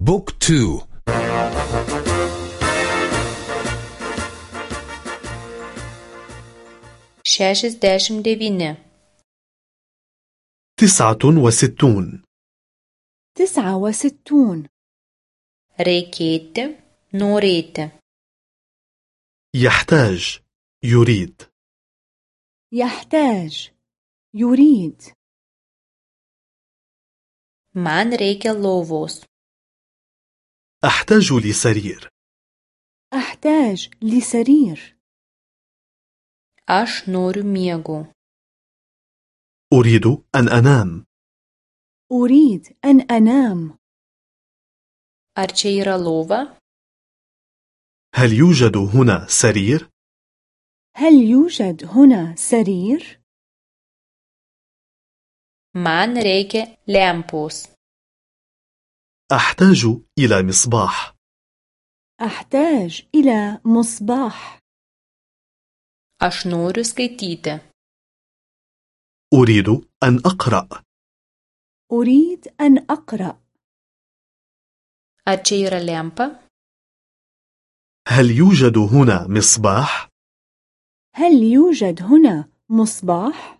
book two. šešiasdešimt devyni تسعة وستون. تسعة وستون. reikėti norėti. يحتاج يريد. يحتاج يريد. مان ريكا لوفوس. أحتاج لسرير. أحتاج لسرير. أش نور ميغو أريد أن أنام. أريد أن أنام. أرچيرا لوفا هل يوجد هنا سرير؟ هل يوجد هنا سرير؟ Man reikia lempos. أحتاج إلى مصباح. أحتاج إلى مصباح. Noriu skaityti أريد أن أقرأ. أريد أن أقرأ. Ar čia yra lempa هل يوجد هنا مصباح؟ هل يوجد هنا مصباح؟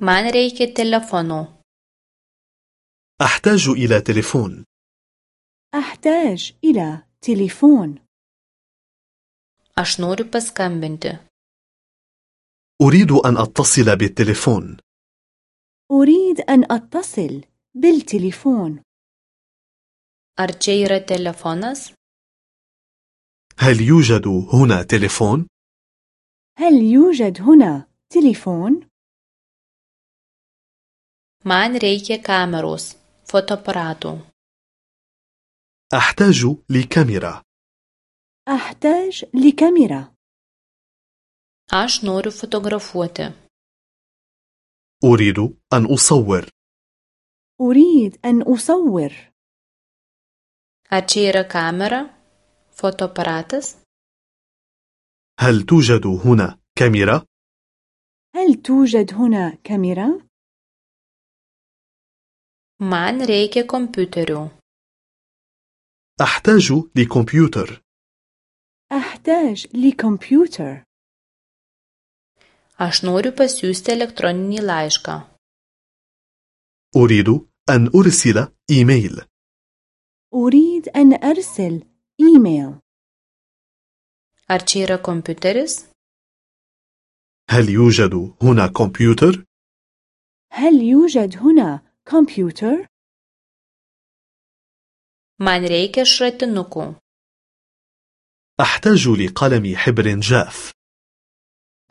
مان ريكا تلفونو أحتاج إلى تليفون. أحتاج إلى تليفون. أش نور paskambinti أريد أن أتصل بالتليفون. أريد أن أتصل بالتليفون. Ar čia yra telefonas هل يوجد هنا تليفون؟ هل يوجد هنا تليفون؟ Man reikia kameros fotoaparato أحتاج لكاميرا أحتاج لكاميرا Aš noriu fotografuoti. أريد أن أصور أريد أن أصور Ar čia yra kamera? Fotoaparatas? هل توجد هنا كاميرا؟ هل توجد هنا كاميرا؟ Man reikia kompiuterių. أحتاج لكمبيوتر أحتاج لكمبيوتر Aš noriu pasiūsti elektroninį laišką. أريد أن أرسل إيميل أريد أن أرسل إيميل Ar čia yra kompiuteris? هل يوجد هنا كمبيوتر؟ هل يوجد هنا كمبيوتر؟ Man reikia šratinukų. أحتاج لقلم حبر جاف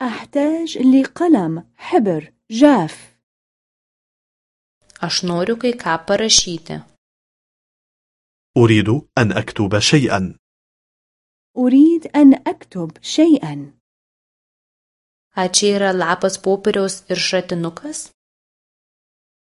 أحتاج لقلم حبر جاف Aš noriu kai ką parašyti. أريد أن أكتب شيئا أريد أن أكتب شيئا Ar čia yra lapas popieriaus ir šratinukas?